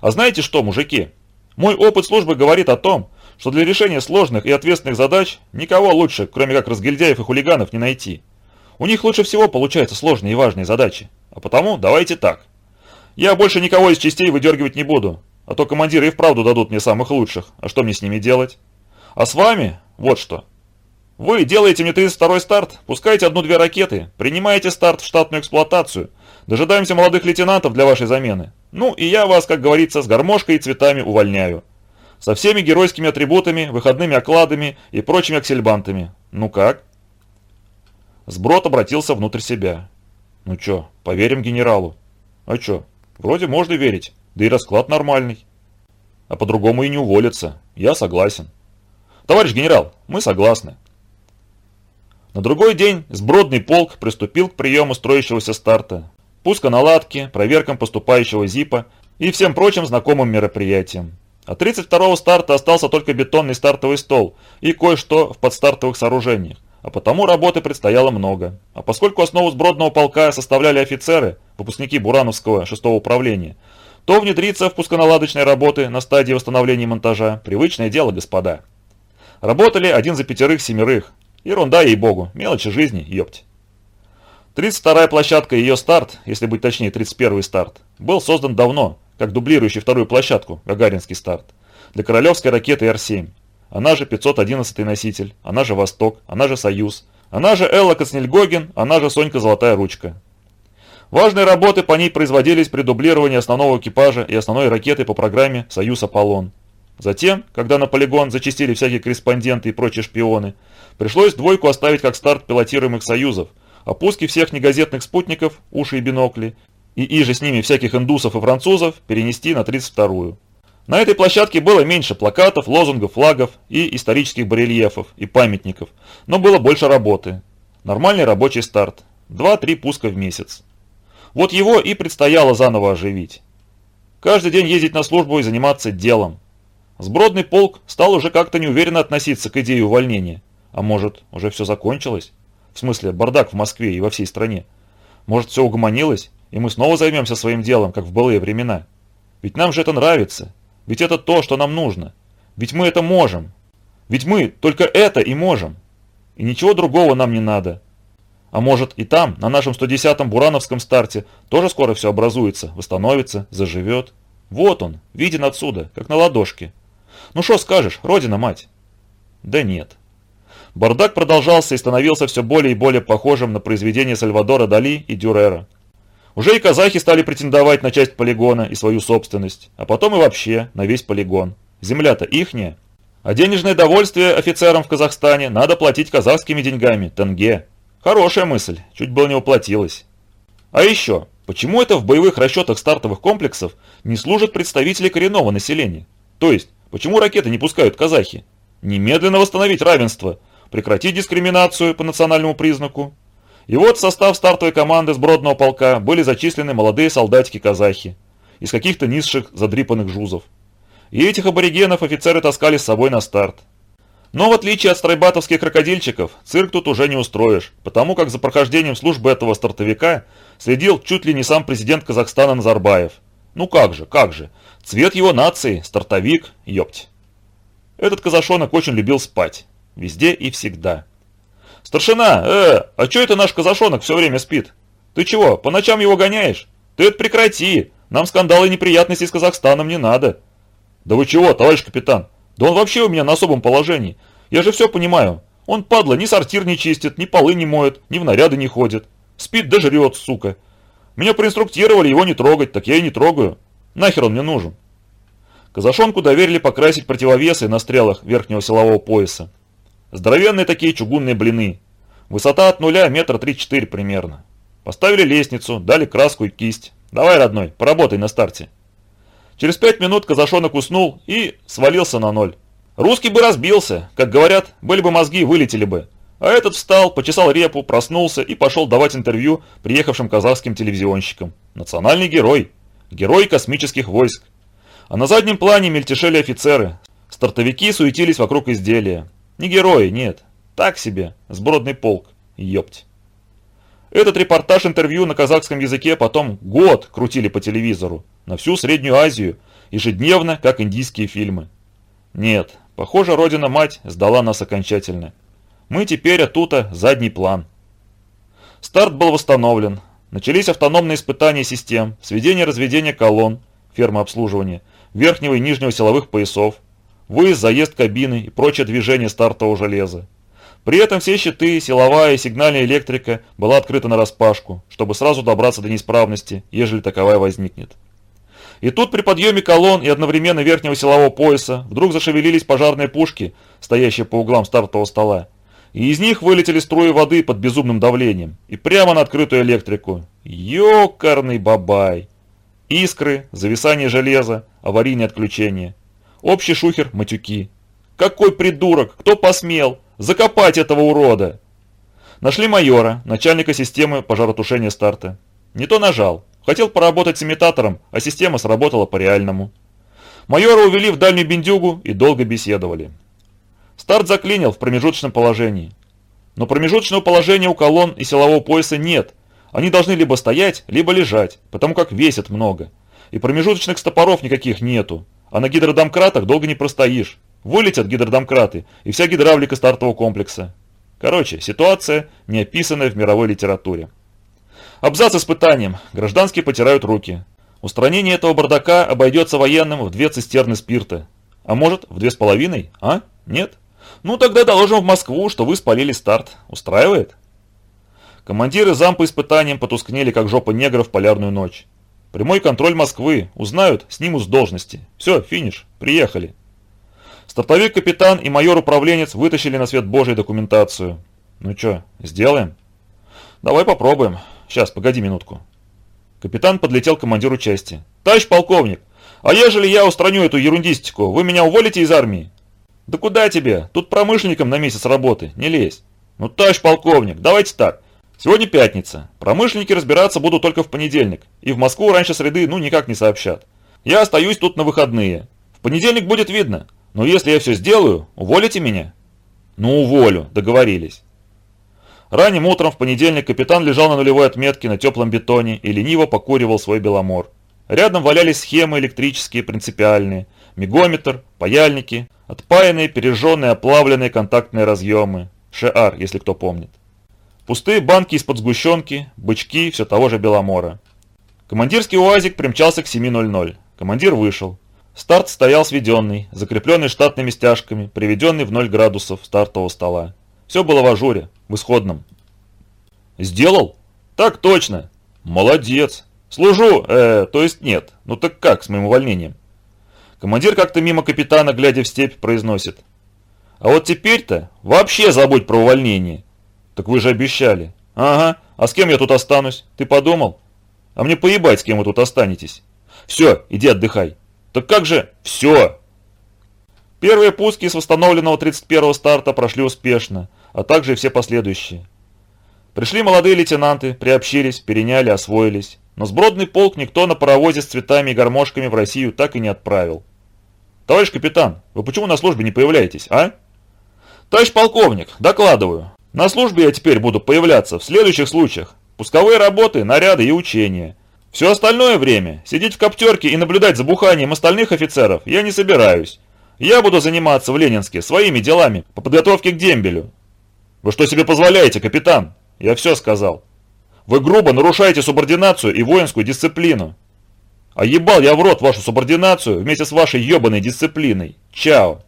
«А знаете что, мужики? Мой опыт службы говорит о том, что для решения сложных и ответственных задач никого лучше, кроме как разгильдяев и хулиганов, не найти». У них лучше всего получаются сложные и важные задачи. А потому давайте так. Я больше никого из частей выдергивать не буду, а то командиры и вправду дадут мне самых лучших, а что мне с ними делать? А с вами вот что. Вы делаете мне 32-й старт, пускаете одну-две ракеты, принимаете старт в штатную эксплуатацию, дожидаемся молодых лейтенантов для вашей замены. Ну и я вас, как говорится, с гармошкой и цветами увольняю. Со всеми геройскими атрибутами, выходными окладами и прочими аксельбантами. Ну как? Сброд обратился внутрь себя. «Ну чё, поверим генералу?» «А чё, вроде можно верить, да и расклад нормальный. А по-другому и не уволиться, я согласен». «Товарищ генерал, мы согласны». На другой день сбродный полк приступил к приему строящегося старта, пусконаладке, проверкам поступающего ЗИПа и всем прочим знакомым мероприятиям. От 32-го старта остался только бетонный стартовый стол и кое-что в подстартовых сооружениях а потому работы предстояло много. А поскольку основу сбродного полка составляли офицеры, выпускники Бурановского 6 управления, то внедриться в пусконаладочные работы на стадии восстановления монтажа – привычное дело, господа. Работали один за пятерых-семерых. Ерунда, ей-богу, мелочи жизни, ёпть. 32-я площадка и ее старт, если быть точнее 31-й старт, был создан давно, как дублирующий вторую площадку, Гагаринский старт, для королевской ракеты Р-7 она же 511 носитель, она же Восток, она же Союз, она же Элла Коцнельгогин, она же Сонька Золотая Ручка. Важные работы по ней производились при дублировании основного экипажа и основной ракеты по программе «Союз Аполлон». Затем, когда на полигон зачистили всякие корреспонденты и прочие шпионы, пришлось двойку оставить как старт пилотируемых союзов, а пуски всех негазетных спутников, уши и бинокли, и иже с ними всяких индусов и французов перенести на 32-ю. На этой площадке было меньше плакатов, лозунгов, флагов и исторических барельефов и памятников, но было больше работы. Нормальный рабочий старт. 2-3 пуска в месяц. Вот его и предстояло заново оживить. Каждый день ездить на службу и заниматься делом. Сбродный полк стал уже как-то неуверенно относиться к идее увольнения. А может, уже все закончилось? В смысле, бардак в Москве и во всей стране. Может, все угомонилось? И мы снова займемся своим делом, как в былые времена. Ведь нам же это нравится. Ведь это то, что нам нужно. Ведь мы это можем. Ведь мы только это и можем. И ничего другого нам не надо. А может и там, на нашем 110-м Бурановском старте, тоже скоро все образуется, восстановится, заживет. Вот он, виден отсюда, как на ладошке. Ну что скажешь, родина-мать? Да нет. Бардак продолжался и становился все более и более похожим на произведения Сальвадора Дали и Дюрера. Уже и казахи стали претендовать на часть полигона и свою собственность, а потом и вообще на весь полигон. Земля-то ихняя. А денежное довольствие офицерам в Казахстане надо платить казахскими деньгами, тенге. Хорошая мысль, чуть было не воплотилась. А еще, почему это в боевых расчетах стартовых комплексов не служат представители коренного населения? То есть, почему ракеты не пускают казахи? Немедленно восстановить равенство, прекратить дискриминацию по национальному признаку. И вот в состав стартовой команды сбродного полка были зачислены молодые солдатики-казахи из каких-то низших задрипанных жузов. И этих аборигенов офицеры таскали с собой на старт. Но в отличие от стройбатовских крокодильчиков, цирк тут уже не устроишь, потому как за прохождением службы этого стартовика следил чуть ли не сам президент Казахстана Назарбаев. Ну как же, как же, цвет его нации, стартовик, ёпть. Этот казашонок очень любил спать. Везде и всегда. «Старшина, э, а чё это наш казашонок все время спит? Ты чего, по ночам его гоняешь? Ты это прекрати, нам скандалы и неприятности с Казахстаном не надо». «Да вы чего, товарищ капитан? Да он вообще у меня на особом положении. Я же все понимаю. Он, падла, ни сортир не чистит, ни полы не моет, ни в наряды не ходит. Спит да жрет, сука. Меня проинструктировали его не трогать, так я и не трогаю. Нахер он мне нужен?» Казашонку доверили покрасить противовесы на стрелах верхнего силового пояса. Здоровенные такие чугунные блины. Высота от нуля метра три-четыре примерно. Поставили лестницу, дали краску и кисть. Давай, родной, поработай на старте. Через пять минут казашонок уснул и свалился на ноль. Русский бы разбился, как говорят, были бы мозги, вылетели бы. А этот встал, почесал репу, проснулся и пошел давать интервью приехавшим казахским телевизионщикам. Национальный герой. Герой космических войск. А на заднем плане мельтешели офицеры. Стартовики суетились вокруг изделия. Не герои, нет. Так себе, сбродный полк. Ёпть. Этот репортаж-интервью на казахском языке потом год крутили по телевизору. На всю Среднюю Азию. Ежедневно, как индийские фильмы. Нет, похоже, Родина-мать сдала нас окончательно. Мы теперь оттуда задний план. Старт был восстановлен. Начались автономные испытания систем, сведение-разведение колонн, ферма обслуживания, верхнего и нижнего силовых поясов, выезд, заезд кабины и прочее движение стартового железа. При этом все щиты, силовая и сигнальная электрика была открыта нараспашку, чтобы сразу добраться до неисправности, ежели таковая возникнет. И тут при подъеме колонн и одновременно верхнего силового пояса вдруг зашевелились пожарные пушки, стоящие по углам стартового стола. И из них вылетели струи воды под безумным давлением. И прямо на открытую электрику. Ёкарный бабай! Искры, зависание железа, аварийное отключение. Общий шухер – матюки. Какой придурок! Кто посмел? Закопать этого урода! Нашли майора, начальника системы пожаротушения старта. Не то нажал. Хотел поработать с имитатором, а система сработала по-реальному. Майора увели в дальнюю бендюгу и долго беседовали. Старт заклинил в промежуточном положении. Но промежуточного положения у колонн и силового пояса нет – они должны либо стоять, либо лежать, потому как весят много. И промежуточных стопоров никаких нету. А на гидродомкратах долго не простоишь. Вылетят гидродомкраты и вся гидравлика стартового комплекса. Короче, ситуация, не описанная в мировой литературе. Абзац испытанием. Гражданские потирают руки. Устранение этого бардака обойдется военным в две цистерны спирта. А может, в две с половиной? А? Нет? Ну тогда доложим в Москву, что вы спалили старт. Устраивает? Командиры зам по испытаниям потускнели, как жопа негра в полярную ночь. Прямой контроль Москвы. Узнают, снимут с должности. Все, финиш. Приехали. Стартовик-капитан и майор-управленец вытащили на свет божий документацию. Ну что, сделаем? Давай попробуем. Сейчас, погоди минутку. Капитан подлетел к командиру части. Товарищ полковник, а ежели я устраню эту ерундистику, вы меня уволите из армии? Да куда тебе? Тут промышленникам на месяц работы, не лезь. Ну, товарищ полковник, давайте так. Сегодня пятница. Промышленники разбираться будут только в понедельник. И в Москву раньше среды ну никак не сообщат. Я остаюсь тут на выходные. В понедельник будет видно. Но если я все сделаю, уволите меня? Ну уволю, договорились. Ранним утром в понедельник капитан лежал на нулевой отметке на теплом бетоне и лениво покуривал свой беломор. Рядом валялись схемы электрические, принципиальные, мегометр, паяльники, отпаянные, пережженные, оплавленные контактные разъемы. ШАР, если кто помнит. Пустые банки из-под сгущенки, бычки все того же беломора. Командирский УАЗик примчался к 7.00. Командир вышел. Старт стоял сведенный, закрепленный штатными стяжками, приведенный в 0 градусов стартового стола. Все было в ажуре, в исходном. «Сделал?» «Так точно!» «Молодец!» «Служу, э, то есть нет. Ну так как с моим увольнением?» Командир как-то мимо капитана, глядя в степь, произносит. «А вот теперь-то вообще забудь про увольнение». «Так вы же обещали». «Ага, а с кем я тут останусь? Ты подумал?» «А мне поебать, с кем вы тут останетесь». «Все, иди отдыхай». «Так как же?» «Все!» Первые пуски с восстановленного 31-го старта прошли успешно, а также и все последующие. Пришли молодые лейтенанты, приобщились, переняли, освоились. Но сбродный полк никто на паровозе с цветами и гармошками в Россию так и не отправил. «Товарищ капитан, вы почему на службе не появляетесь, а?» «Товарищ полковник, докладываю. На службе я теперь буду появляться в следующих случаях. Пусковые работы, наряды и учения. Все остальное время сидеть в коптерке и наблюдать за буханием остальных офицеров я не собираюсь. Я буду заниматься в Ленинске своими делами по подготовке к дембелю». «Вы что себе позволяете, капитан?» «Я все сказал». Вы грубо нарушаете субординацию и воинскую дисциплину. А ебал я в рот вашу субординацию вместе с вашей ебаной дисциплиной. Чао.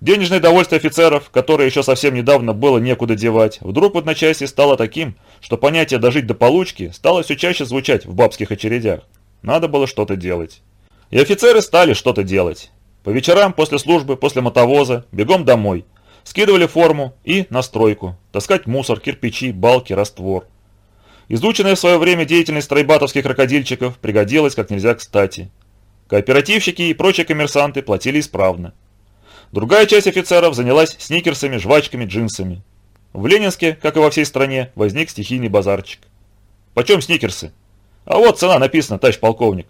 Денежное довольство офицеров, которое еще совсем недавно было некуда девать, вдруг в одночасье стало таким, что понятие «дожить до получки» стало все чаще звучать в бабских очередях. Надо было что-то делать. И офицеры стали что-то делать. По вечерам, после службы, после мотовоза, бегом домой. Скидывали форму и на стройку. Таскать мусор, кирпичи, балки, раствор. Изученная в свое время деятельность стройбатовских крокодильчиков пригодилась как нельзя кстати. Кооперативщики и прочие коммерсанты платили исправно. Другая часть офицеров занялась сникерсами, жвачками, джинсами. В Ленинске, как и во всей стране, возник стихийный базарчик. «Почем сникерсы?» «А вот цена написана, товарищ полковник».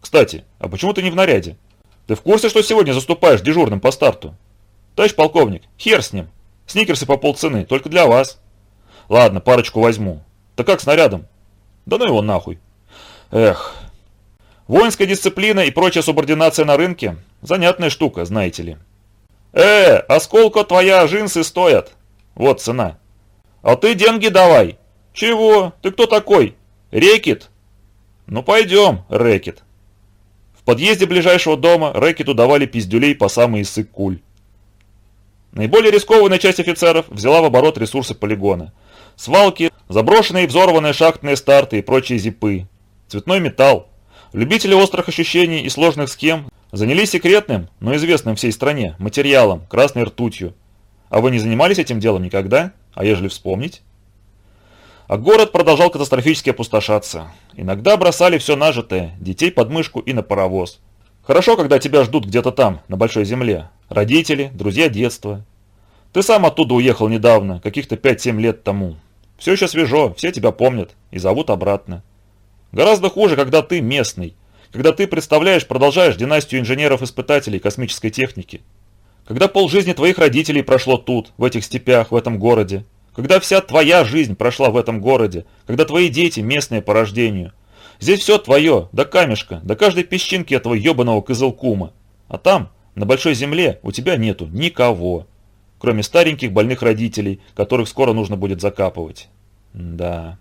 «Кстати, а почему ты не в наряде? Ты в курсе, что сегодня заступаешь дежурным по старту?» «Товарищ полковник, хер с ним. Сникерсы по полцены, только для вас». «Ладно, парочку возьму. Да как снарядом? Да ну его нахуй. Эх. Воинская дисциплина и прочая субординация на рынке – занятная штука, знаете ли. Э, а сколько твоя джинсы стоят? Вот цена. А ты деньги давай. Чего? Ты кто такой? Рекет? Ну пойдем, Рекет. В подъезде ближайшего дома Рекету давали пиздюлей по самый язык куль. Наиболее рискованная часть офицеров взяла в оборот ресурсы полигона. Свалки, заброшенные и взорванные шахтные старты и прочие зипы. Цветной металл. Любители острых ощущений и сложных схем занялись секретным, но известным всей стране, материалом, красной ртутью. А вы не занимались этим делом никогда? А ежели вспомнить? А город продолжал катастрофически опустошаться. Иногда бросали все нажитое, детей под мышку и на паровоз. Хорошо, когда тебя ждут где-то там, на большой земле. Родители, друзья детства. Ты сам оттуда уехал недавно, каких-то 5-7 лет тому. Все еще свежо, все тебя помнят и зовут обратно. Гораздо хуже, когда ты местный, когда ты представляешь, продолжаешь династию инженеров-испытателей космической техники. Когда полжизни твоих родителей прошло тут, в этих степях, в этом городе. Когда вся твоя жизнь прошла в этом городе. Когда твои дети местные по рождению. Здесь все твое, до камешка, до каждой песчинки этого ебаного кызылкума. А там, на большой земле, у тебя нету никого кроме стареньких больных родителей, которых скоро нужно будет закапывать. Да.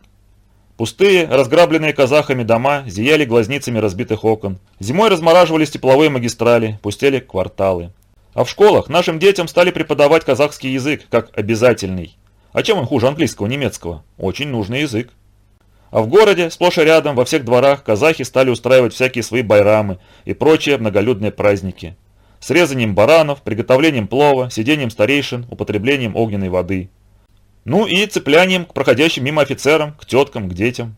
Пустые, разграбленные казахами дома зияли глазницами разбитых окон. Зимой размораживались тепловые магистрали, пустели кварталы. А в школах нашим детям стали преподавать казахский язык как обязательный. А чем он хуже английского, немецкого? Очень нужный язык. А в городе, сплошь и рядом, во всех дворах, казахи стали устраивать всякие свои байрамы и прочие многолюдные праздники срезанием баранов, приготовлением плова, сидением старейшин, употреблением огненной воды. Ну и цеплянием к проходящим мимо офицерам, к теткам, к детям.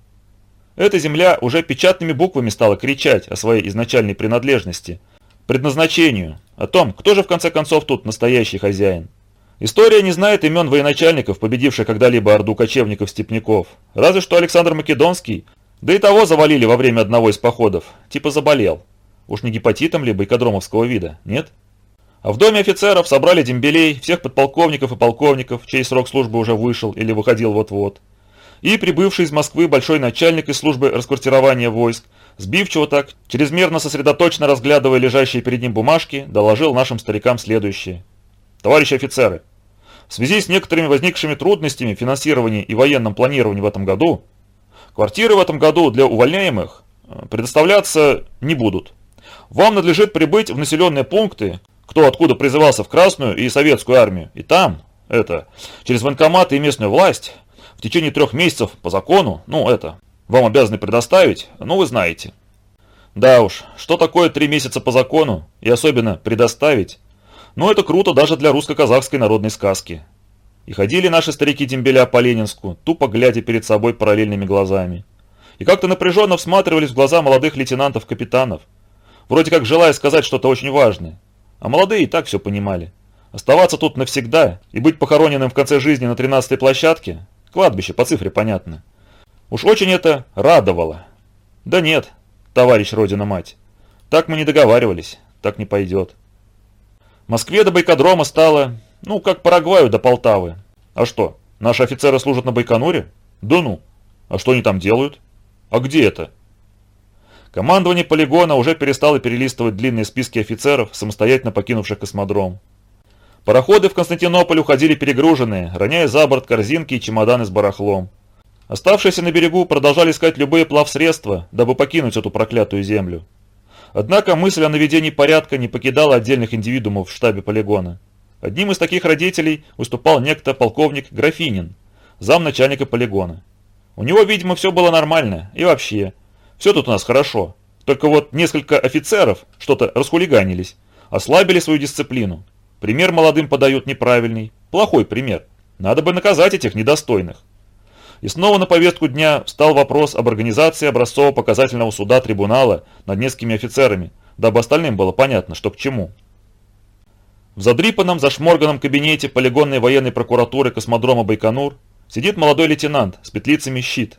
Эта земля уже печатными буквами стала кричать о своей изначальной принадлежности, предназначению, о том, кто же в конце концов тут настоящий хозяин. История не знает имен военачальников, победивших когда-либо орду кочевников-степняков. Разве что Александр Македонский, да и того завалили во время одного из походов, типа заболел. Уж не гепатитом ли бойкодромовского вида, нет? В доме офицеров собрали дембелей, всех подполковников и полковников, чей срок службы уже вышел или выходил вот-вот. И прибывший из Москвы большой начальник из службы расквартирования войск, сбивчиво так, чрезмерно сосредоточенно разглядывая лежащие перед ним бумажки, доложил нашим старикам следующее. Товарищи офицеры, в связи с некоторыми возникшими трудностями в финансировании и военном планировании в этом году, квартиры в этом году для увольняемых э, предоставляться не будут. Вам надлежит прибыть в населенные пункты, кто откуда призывался в Красную и Советскую армию, и там, это, через военкоматы и местную власть, в течение трех месяцев по закону, ну это, вам обязаны предоставить, ну вы знаете. Да уж, что такое три месяца по закону, и особенно предоставить, ну это круто даже для русско-казахской народной сказки. И ходили наши старики-дембеля по Ленинску, тупо глядя перед собой параллельными глазами. И как-то напряженно всматривались в глаза молодых лейтенантов-капитанов, вроде как желая сказать что-то очень важное. А молодые и так все понимали. Оставаться тут навсегда и быть похороненным в конце жизни на 13-й площадке – кладбище, по цифре понятно. Уж очень это радовало. Да нет, товарищ Родина-мать, так мы не договаривались, так не пойдет. Москве до Байкодрома стало, ну, как Парагваю до Полтавы. А что, наши офицеры служат на Байконуре? Да ну. А что они там делают? А где это? Командование полигона уже перестало перелистывать длинные списки офицеров, самостоятельно покинувших космодром. Пароходы в Константинополь уходили перегруженные, роняя за борт корзинки и чемоданы с барахлом. Оставшиеся на берегу продолжали искать любые плавсредства, дабы покинуть эту проклятую землю. Однако мысль о наведении порядка не покидала отдельных индивидуумов в штабе полигона. Одним из таких родителей выступал некто полковник Графинин, замначальника полигона. У него, видимо, все было нормально, и вообще, все тут у нас хорошо. Только вот несколько офицеров что-то расхулиганились, ослабили свою дисциплину. Пример молодым подают неправильный, плохой пример. Надо бы наказать этих недостойных. И снова на повестку дня встал вопрос об организации образцово-показательного суда трибунала над несколькими офицерами, дабы остальным было понятно, что к чему. В задрипанном, зашморганном кабинете полигонной военной прокуратуры космодрома Байконур сидит молодой лейтенант с петлицами щит.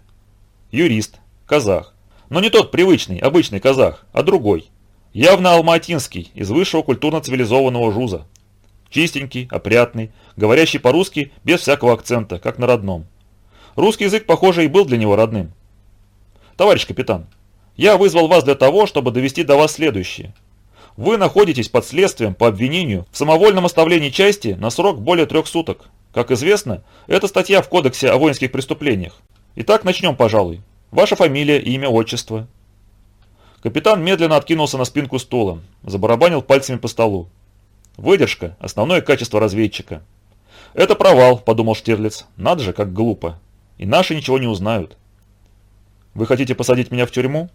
Юрист, казах. Но не тот привычный, обычный казах, а другой. Явно алматинский, из высшего культурно-цивилизованного жуза. Чистенький, опрятный, говорящий по-русски без всякого акцента, как на родном. Русский язык, похоже, и был для него родным. Товарищ капитан, я вызвал вас для того, чтобы довести до вас следующее. Вы находитесь под следствием по обвинению в самовольном оставлении части на срок более трех суток. Как известно, это статья в Кодексе о воинских преступлениях. Итак, начнем, пожалуй. Ваша фамилия, имя, отчество. Капитан медленно откинулся на спинку стула, забарабанил пальцами по столу. Выдержка – основное качество разведчика. «Это провал», – подумал Штирлиц. «Надо же, как глупо. И наши ничего не узнают». «Вы хотите посадить меня в тюрьму?»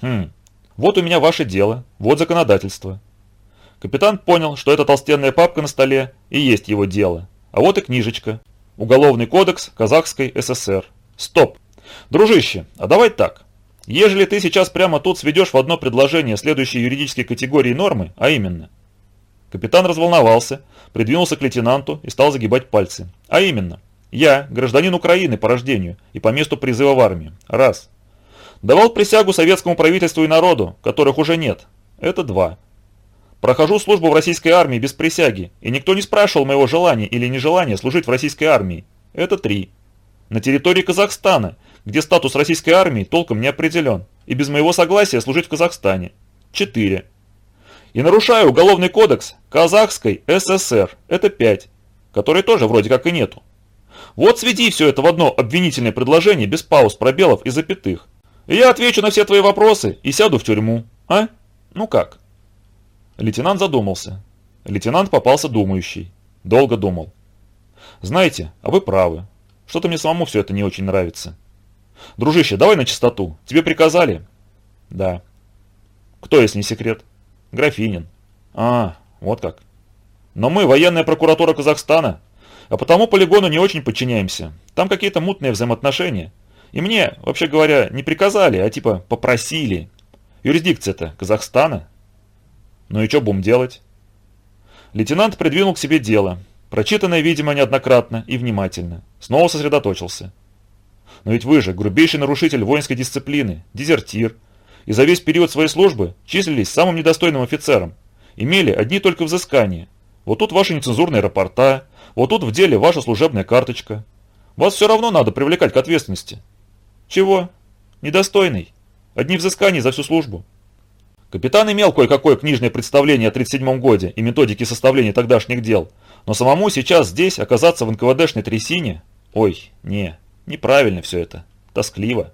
«Хм, вот у меня ваше дело, вот законодательство». Капитан понял, что эта толстенная папка на столе и есть его дело. А вот и книжечка. Уголовный кодекс Казахской ССР. Стоп! Дружище, а давай так. Ежели ты сейчас прямо тут сведешь в одно предложение следующие юридические категории нормы, а именно. Капитан разволновался, придвинулся к лейтенанту и стал загибать пальцы. А именно. Я, гражданин Украины по рождению и по месту призыва в армию. Раз. Давал присягу советскому правительству и народу, которых уже нет. Это два. Прохожу службу в российской армии без присяги, и никто не спрашивал моего желания или нежелания служить в российской армии. Это три. На территории Казахстана где статус российской армии толком не определен, и без моего согласия служить в Казахстане. 4. И нарушаю уголовный кодекс Казахской ССР, это 5, который тоже вроде как и нету. Вот сведи все это в одно обвинительное предложение без пауз, пробелов и запятых. И я отвечу на все твои вопросы и сяду в тюрьму. А? Ну как? Лейтенант задумался. Лейтенант попался думающий. Долго думал. Знаете, а вы правы. Что-то мне самому все это не очень нравится. Дружище, давай на чистоту. Тебе приказали? Да. Кто, если не секрет? Графинин. А, вот как. Но мы военная прокуратура Казахстана, а потому полигону не очень подчиняемся. Там какие-то мутные взаимоотношения. И мне, вообще говоря, не приказали, а типа попросили. Юрисдикция-то Казахстана. Ну и что будем делать? Лейтенант придвинул к себе дело, прочитанное, видимо, неоднократно и внимательно. Снова сосредоточился. Но ведь вы же грубейший нарушитель воинской дисциплины, дезертир, и за весь период своей службы числились самым недостойным офицером. имели одни только взыскания. Вот тут ваши нецензурные рапорта, вот тут в деле ваша служебная карточка. Вас все равно надо привлекать к ответственности. Чего? Недостойный. Одни взыскания за всю службу. Капитан имел кое-какое книжное представление о 37 годе и методике составления тогдашних дел, но самому сейчас здесь оказаться в НКВДшной трясине? Ой, не, неправильно все это, тоскливо.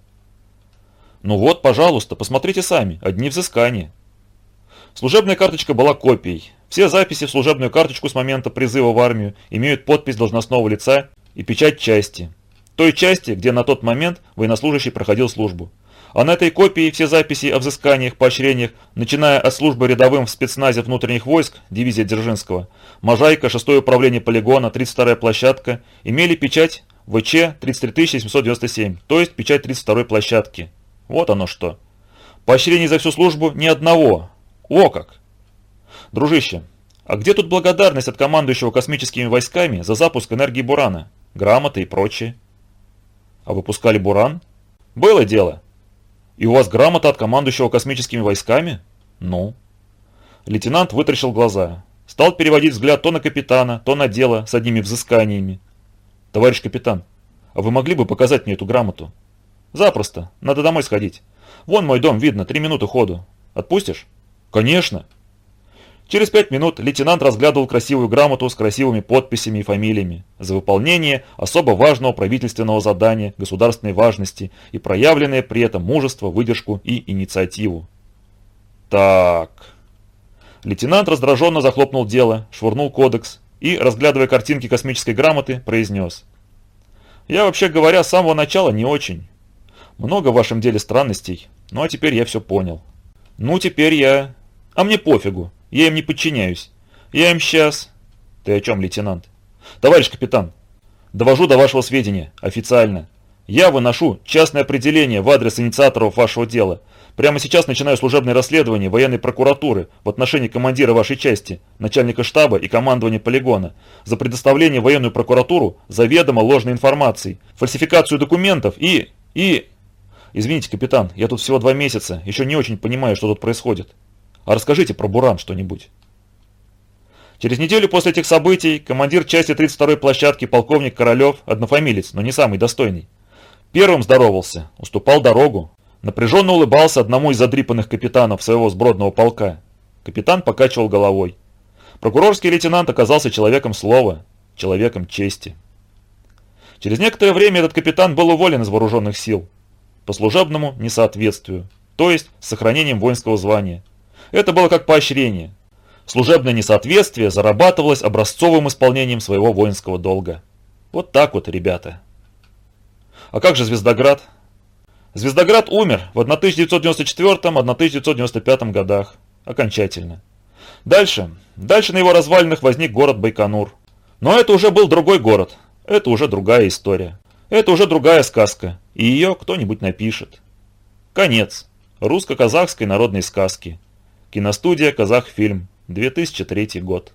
Ну вот, пожалуйста, посмотрите сами, одни взыскания. Служебная карточка была копией. Все записи в служебную карточку с момента призыва в армию имеют подпись должностного лица и печать части. Той части, где на тот момент военнослужащий проходил службу. А на этой копии все записи о взысканиях, поощрениях, начиная от службы рядовым в спецназе внутренних войск, дивизия Дзержинского, Можайка, 6 управление полигона, 32-я площадка, имели печать ВЧ 33797, то есть печать 32-й площадки. Вот оно что. Поощрений за всю службу ни одного. О как! Дружище, а где тут благодарность от командующего космическими войсками за запуск энергии Бурана, грамоты и прочее? А выпускали Буран? Было дело. И у вас грамота от командующего космическими войсками? Ну. Лейтенант вытаращил глаза. Стал переводить взгляд то на капитана, то на дело с одними взысканиями. Товарищ капитан, а вы могли бы показать мне эту грамоту? Запросто. Надо домой сходить. Вон мой дом, видно, три минуты ходу. Отпустишь? Конечно. Через пять минут лейтенант разглядывал красивую грамоту с красивыми подписями и фамилиями за выполнение особо важного правительственного задания государственной важности и проявленное при этом мужество, выдержку и инициативу. Так. Лейтенант раздраженно захлопнул дело, швырнул кодекс и, разглядывая картинки космической грамоты, произнес. «Я, вообще говоря, с самого начала не очень. Много в вашем деле странностей, ну а теперь я все понял. Ну теперь я... А мне пофигу. Я им не подчиняюсь. Я им сейчас... Ты о чем, лейтенант? Товарищ капитан, довожу до вашего сведения, официально. Я выношу частное определение в адрес инициаторов вашего дела. Прямо сейчас начинаю служебное расследование военной прокуратуры в отношении командира вашей части, начальника штаба и командования полигона за предоставление военную прокуратуру заведомо ложной информации, фальсификацию документов и... и... Извините, капитан, я тут всего два месяца, еще не очень понимаю, что тут происходит. А расскажите про Буран что-нибудь. Через неделю после этих событий командир части 32-й площадки полковник Королев, однофамилец, но не самый достойный, первым здоровался, уступал дорогу, напряженно улыбался одному из задрипанных капитанов своего сбродного полка. Капитан покачивал головой. Прокурорский лейтенант оказался человеком слова, человеком чести. Через некоторое время этот капитан был уволен из вооруженных сил по служебному несоответствию, то есть с сохранением воинского звания, это было как поощрение. Служебное несоответствие зарабатывалось образцовым исполнением своего воинского долга. Вот так вот, ребята. А как же Звездоград? Звездоград умер в 1994-1995 годах. Окончательно. Дальше. Дальше на его развалинах возник город Байконур. Но это уже был другой город. Это уже другая история. Это уже другая сказка. И ее кто-нибудь напишет. Конец. Русско-казахской народной сказки. Киностудия «Казахфильм», 2003 год.